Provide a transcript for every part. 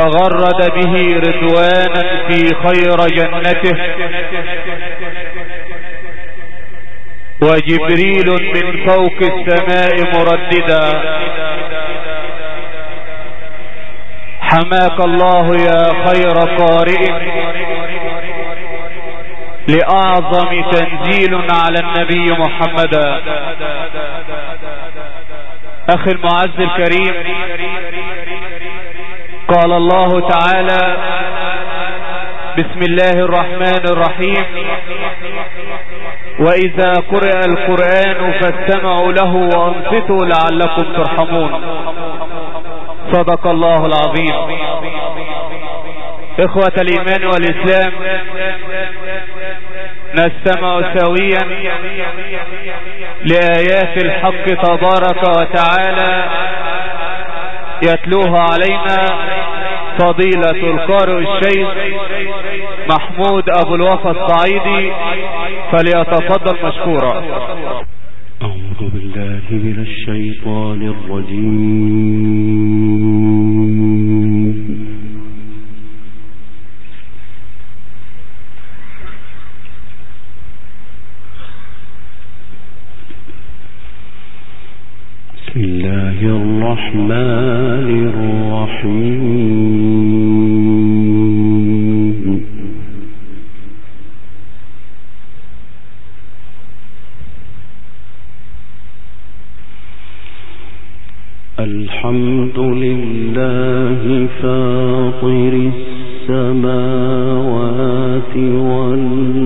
تغرد به رضوانا في خير جنته. وجبريل من فوق السماء مرددا. حماك الله يا خير قارئ. لأعظم تنزيل على النبي محمدا أخي المعز الكريم. قال الله تعالى بسم الله الرحمن الرحيم وإذا قرأ القرآن فاستمعوا له وأنصتوا لعلكم ترحمون. صدق الله العظيم. إخوة الإيمان والإسلام نستمع سويا لآيات الحق تبارك وتعالى يتلوها علينا فضيلة القارئ الشيخ محمود أبو الوفا الصعيدي فليتفضل مشكورا. أعوذ بالله من الشيطان الرجيم بسم الله الرحمن الرحيم الحمد لله فاطر السماوات والأرض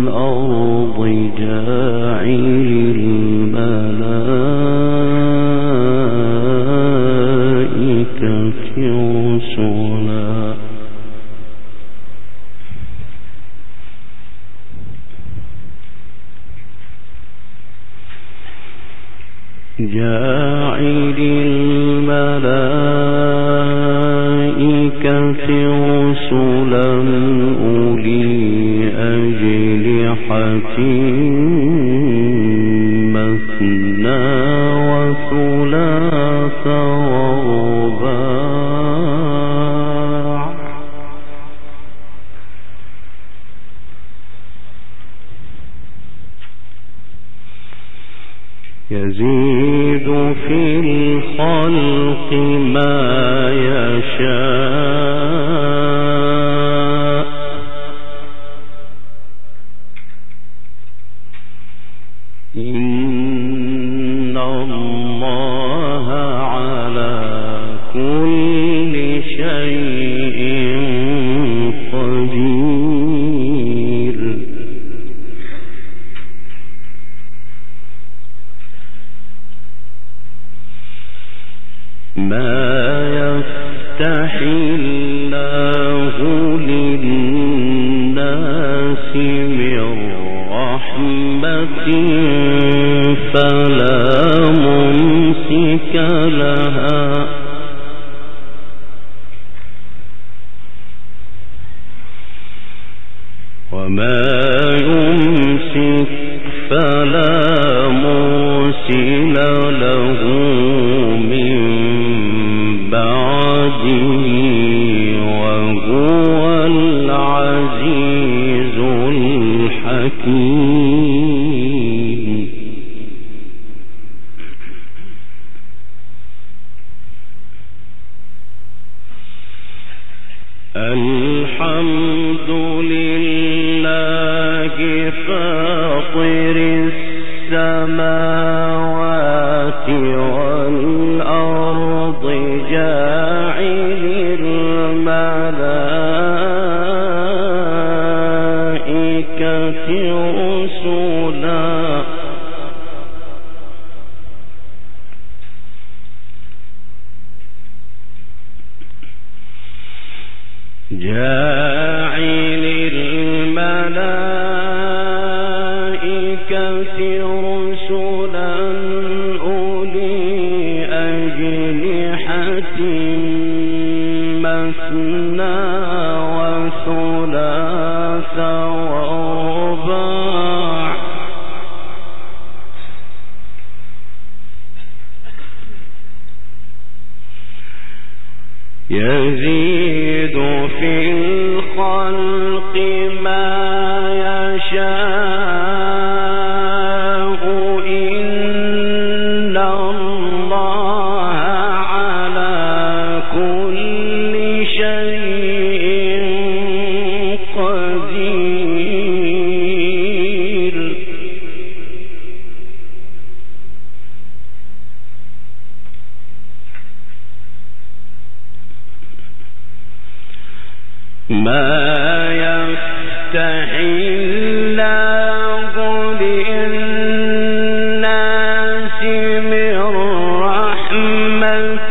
من رحمة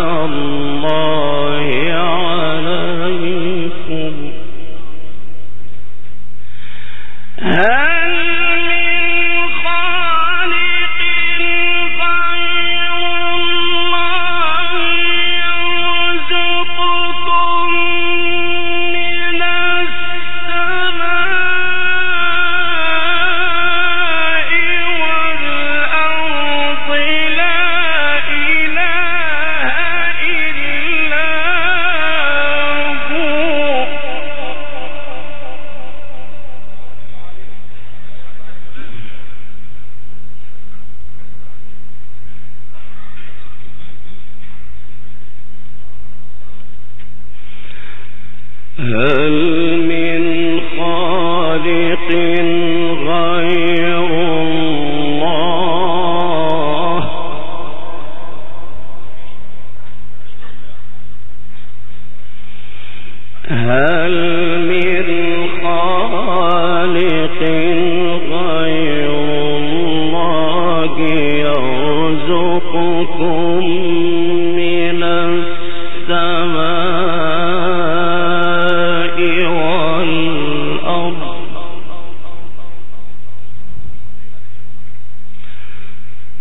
الله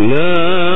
لا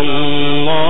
الله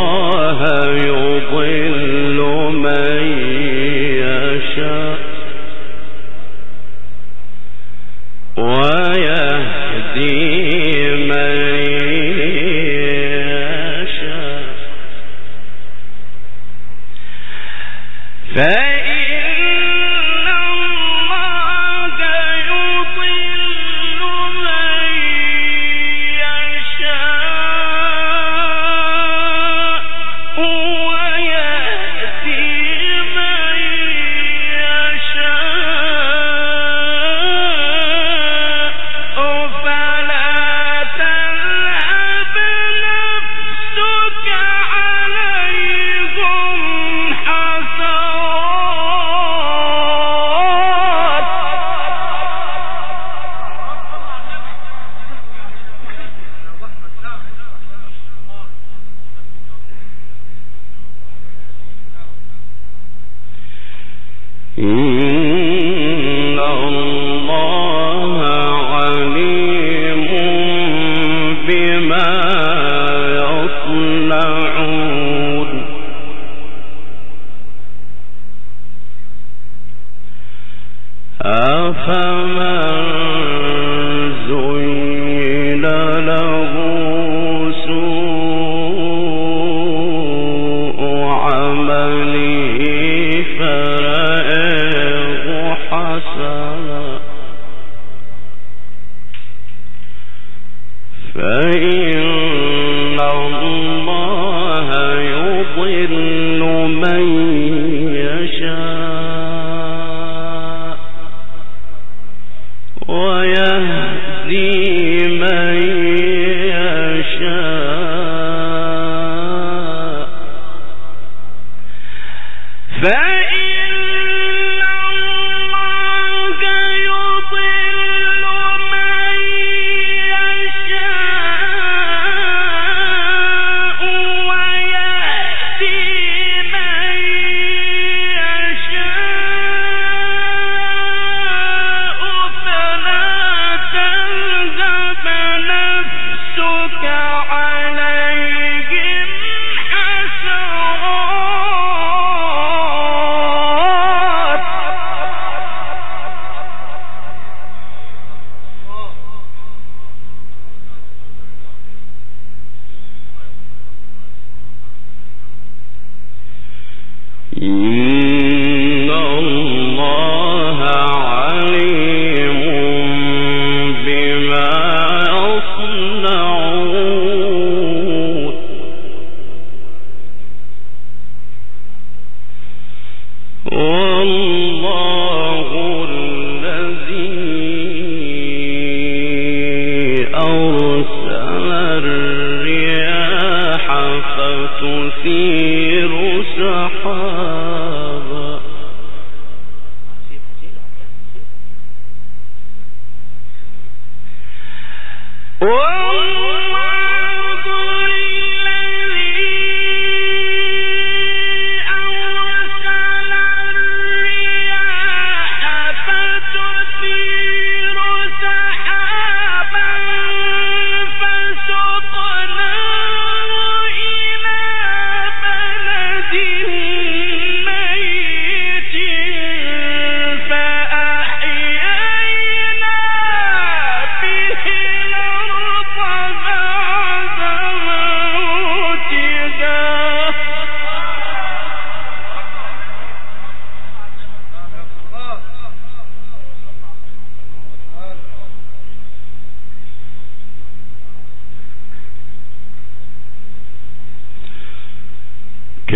ويهدي من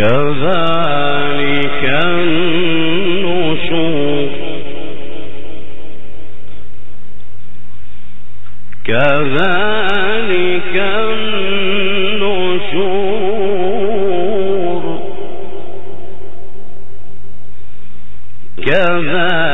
كذلك النشور. كذلك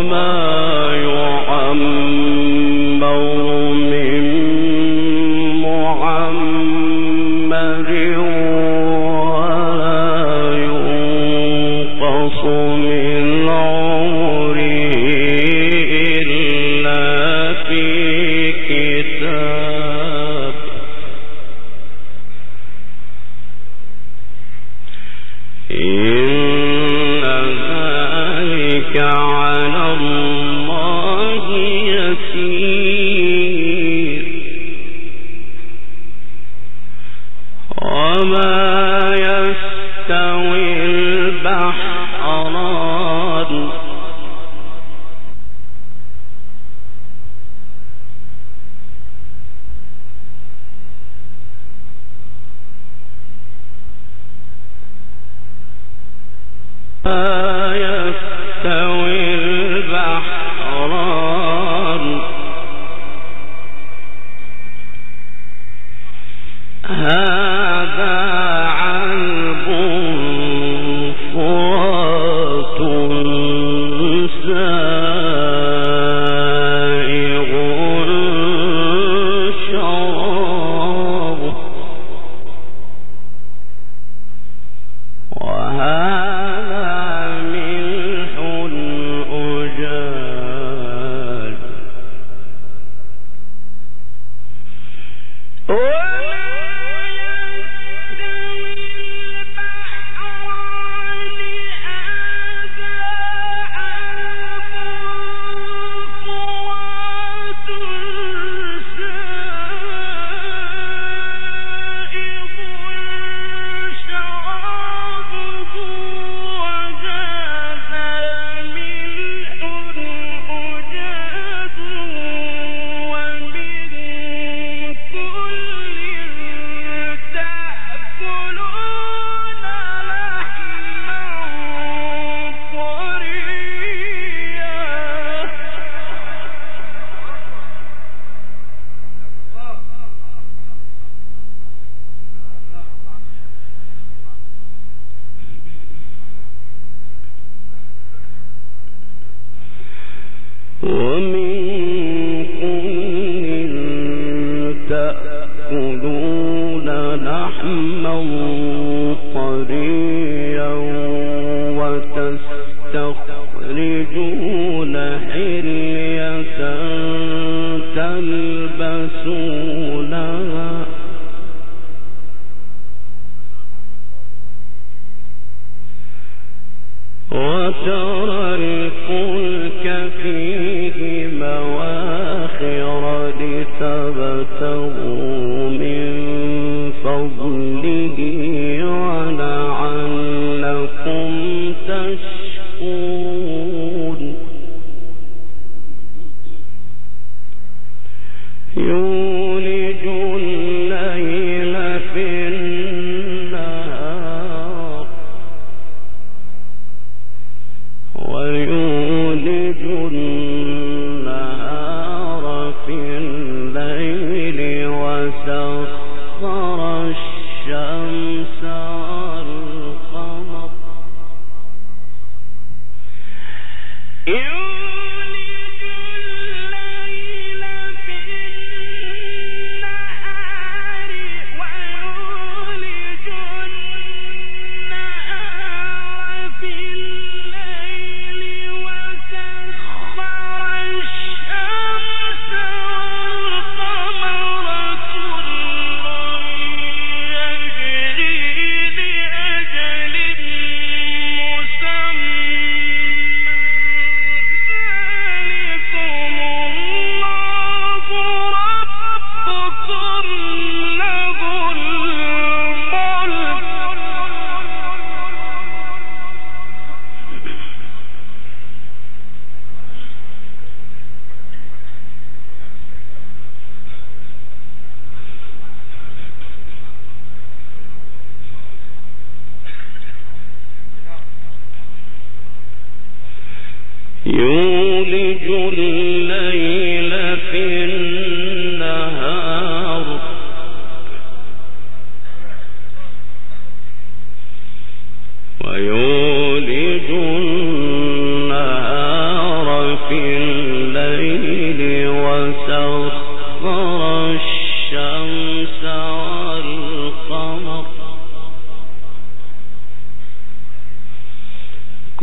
وما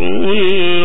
كل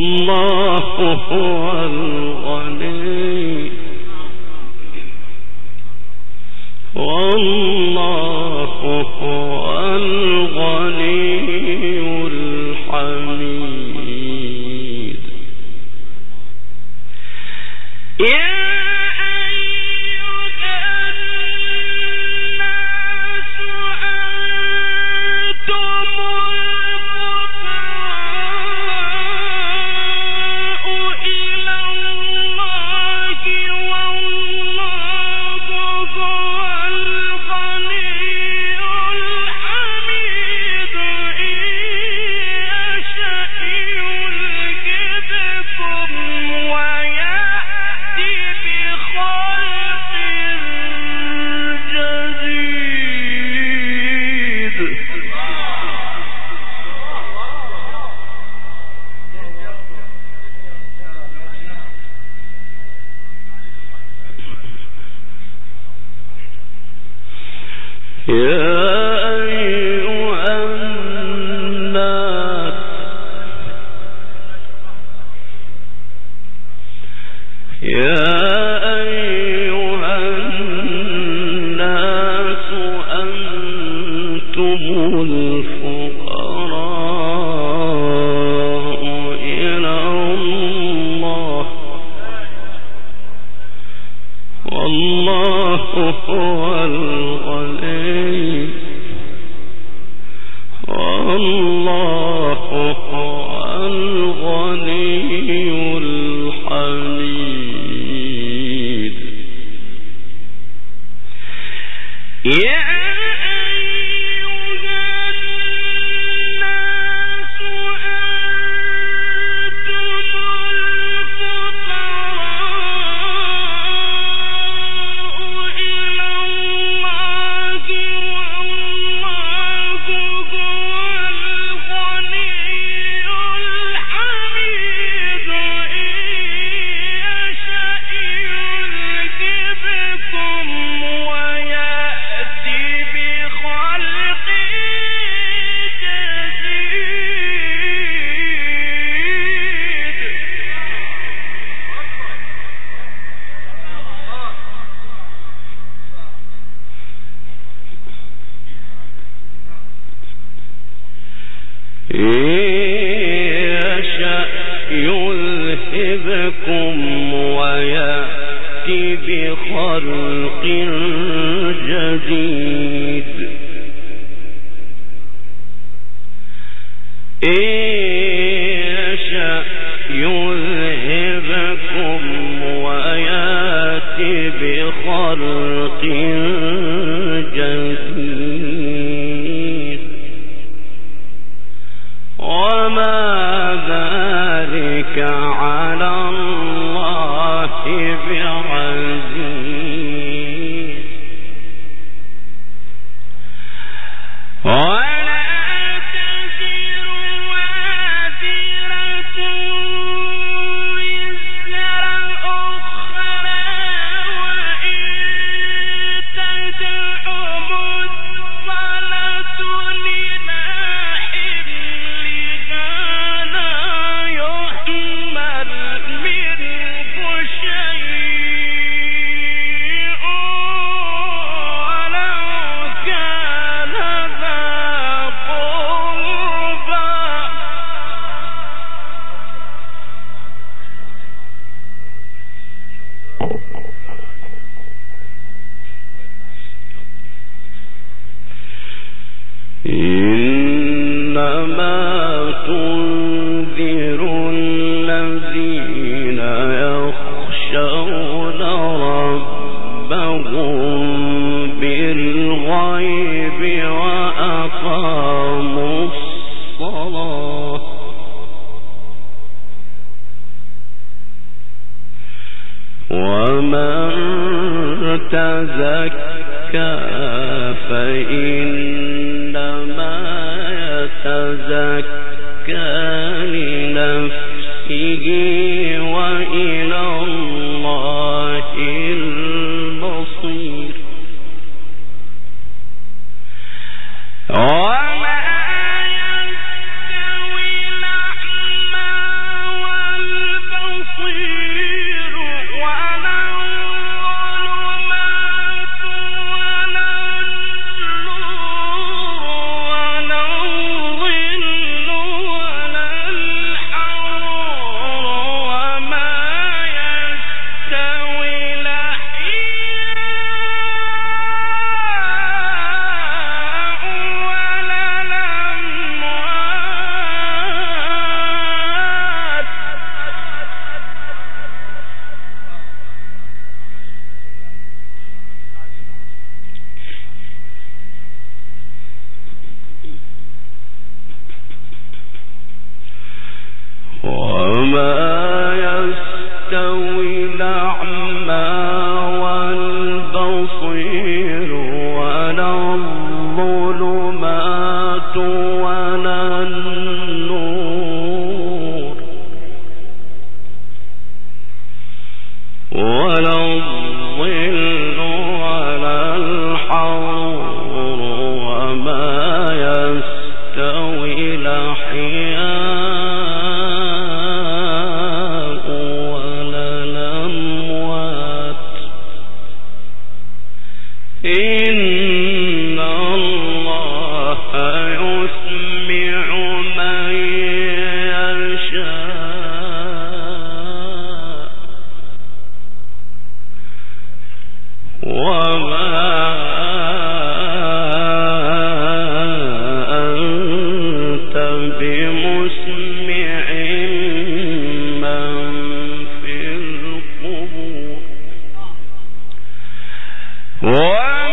والله هو الغني. والله هو الغني. يا أيها بخلق جديد. Oh, What?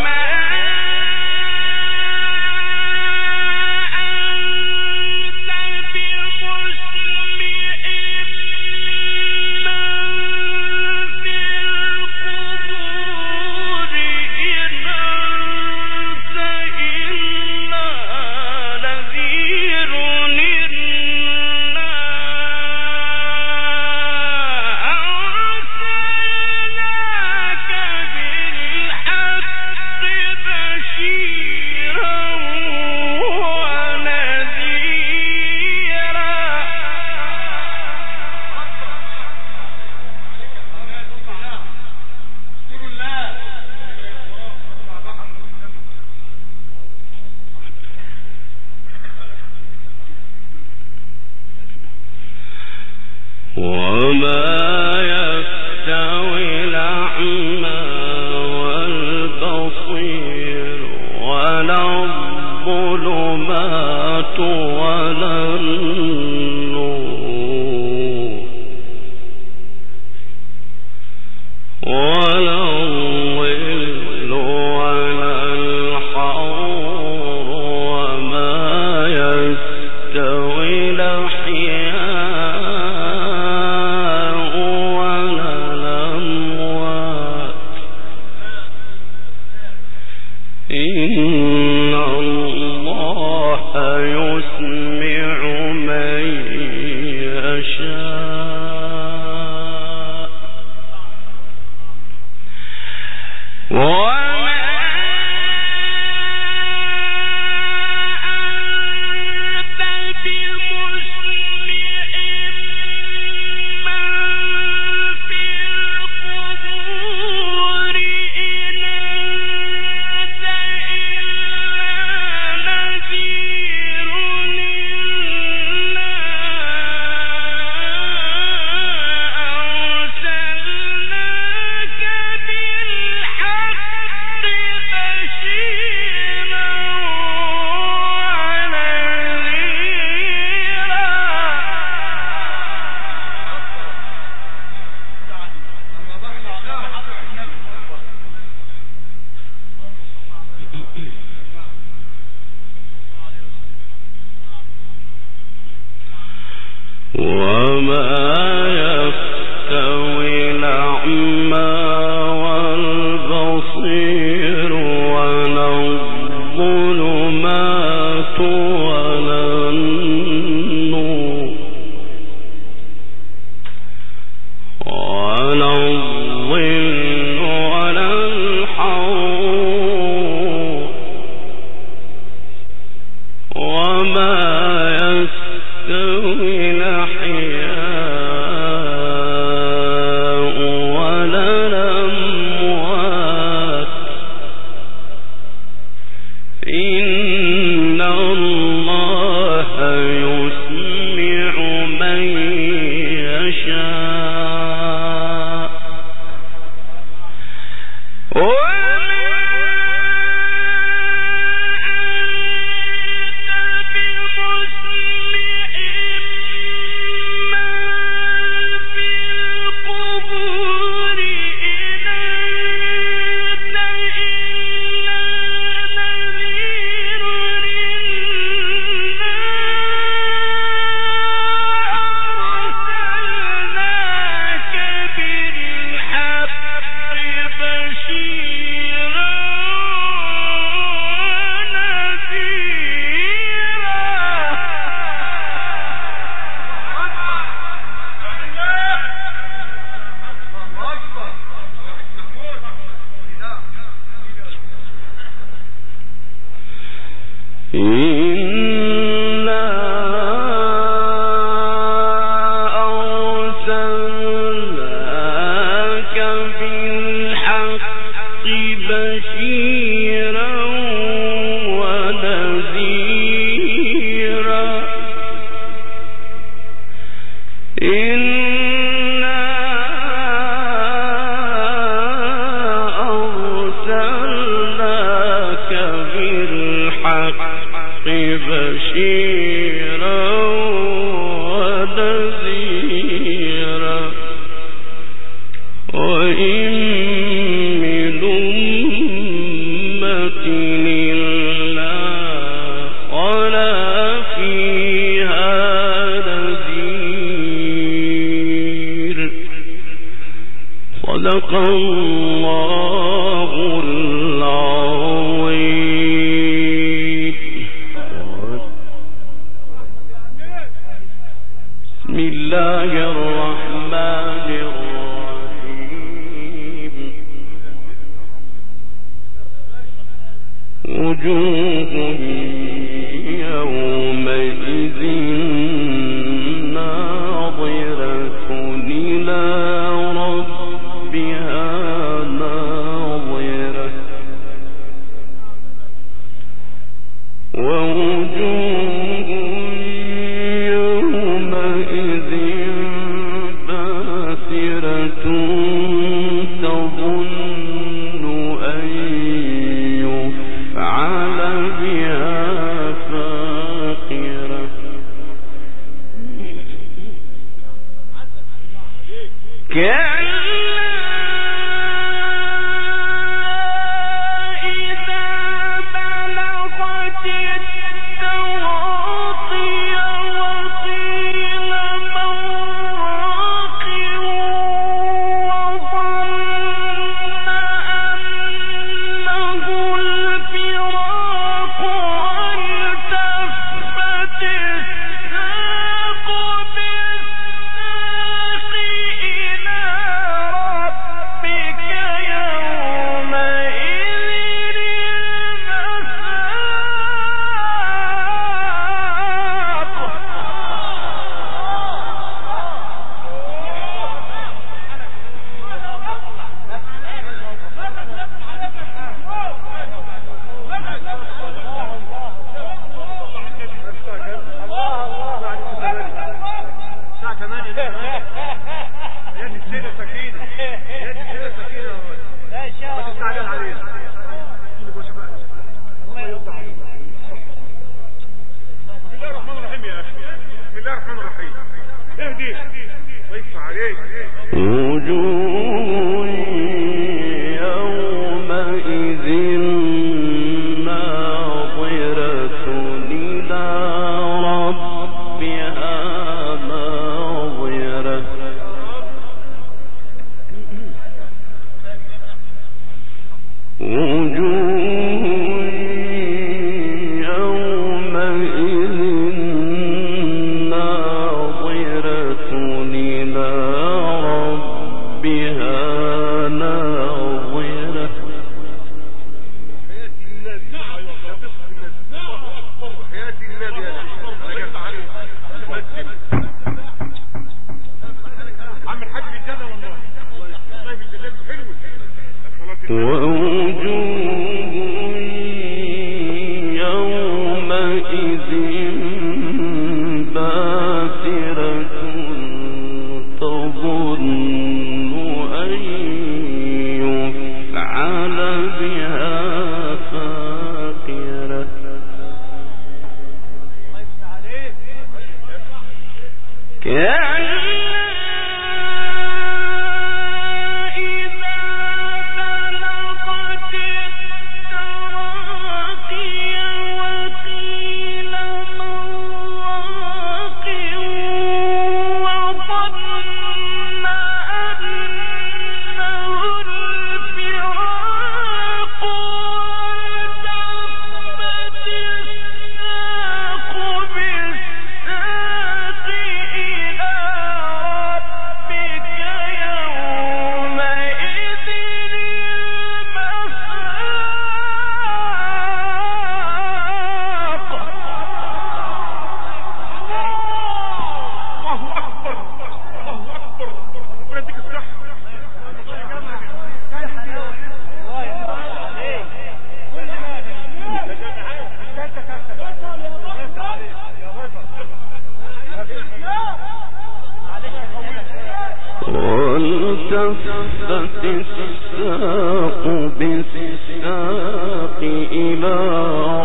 وَالتَّفَّتِ السَّاقُ بِالسَّاقِ إِلَى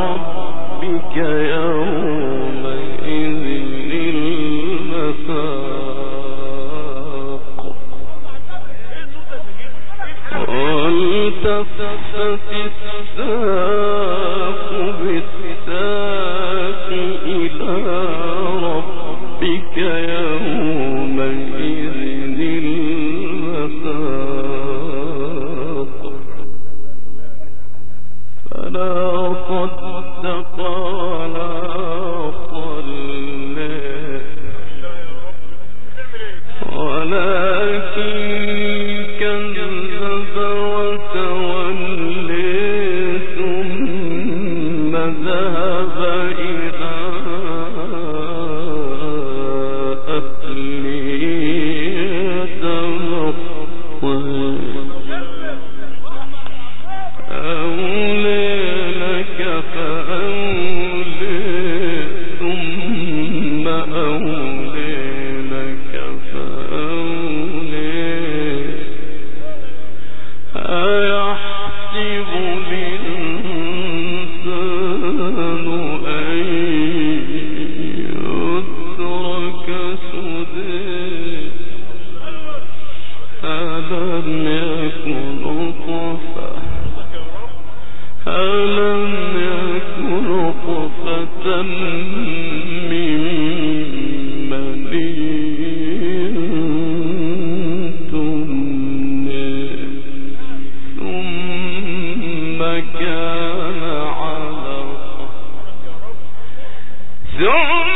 رَبِّكَ يَوْمَئِذٍ الْمَسَاقُ وَالتَّفَّتِ السَّاقُ بِالسَّاقِ إِلَى رَبِّكَ يَوْمَئِذٍ كان علقا ثم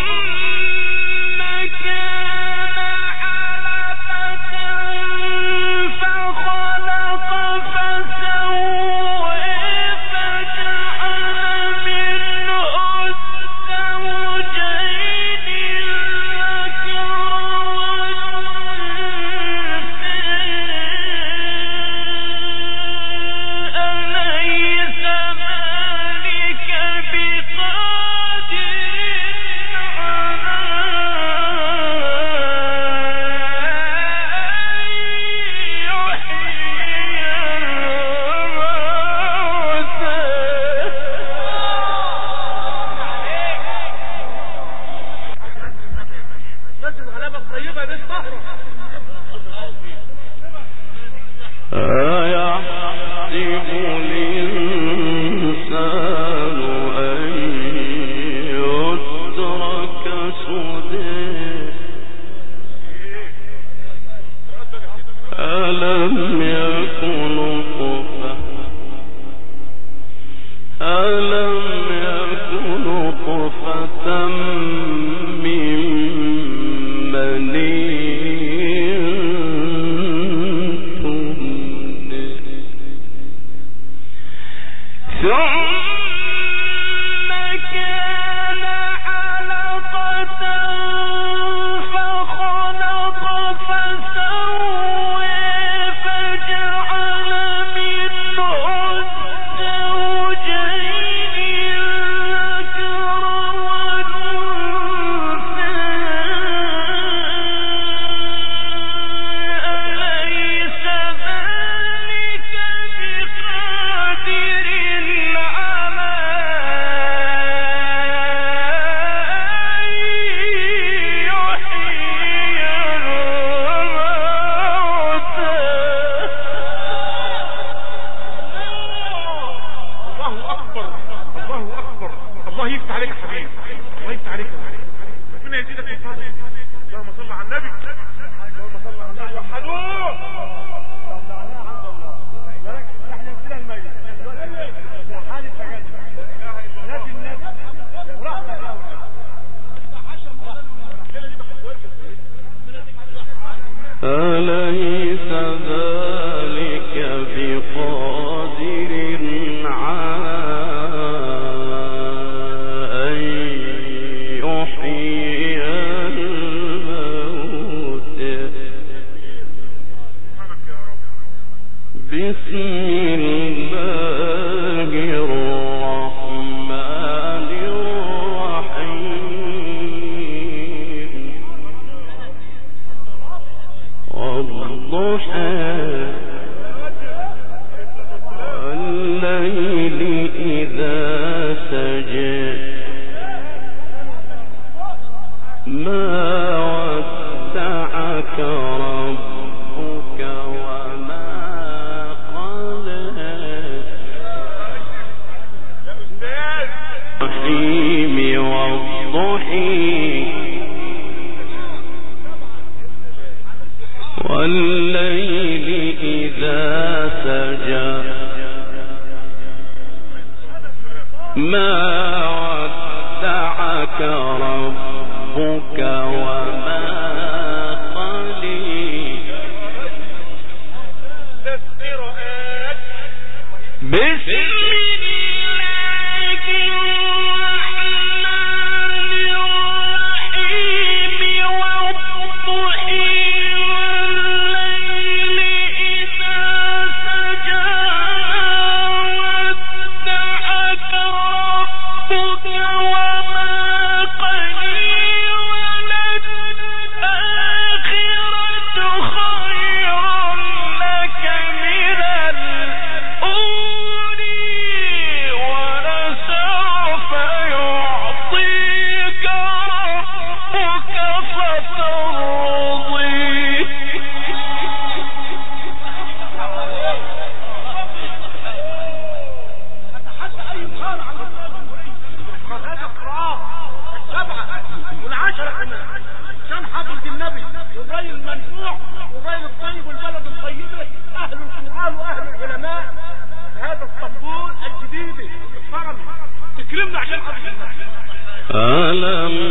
وما ألم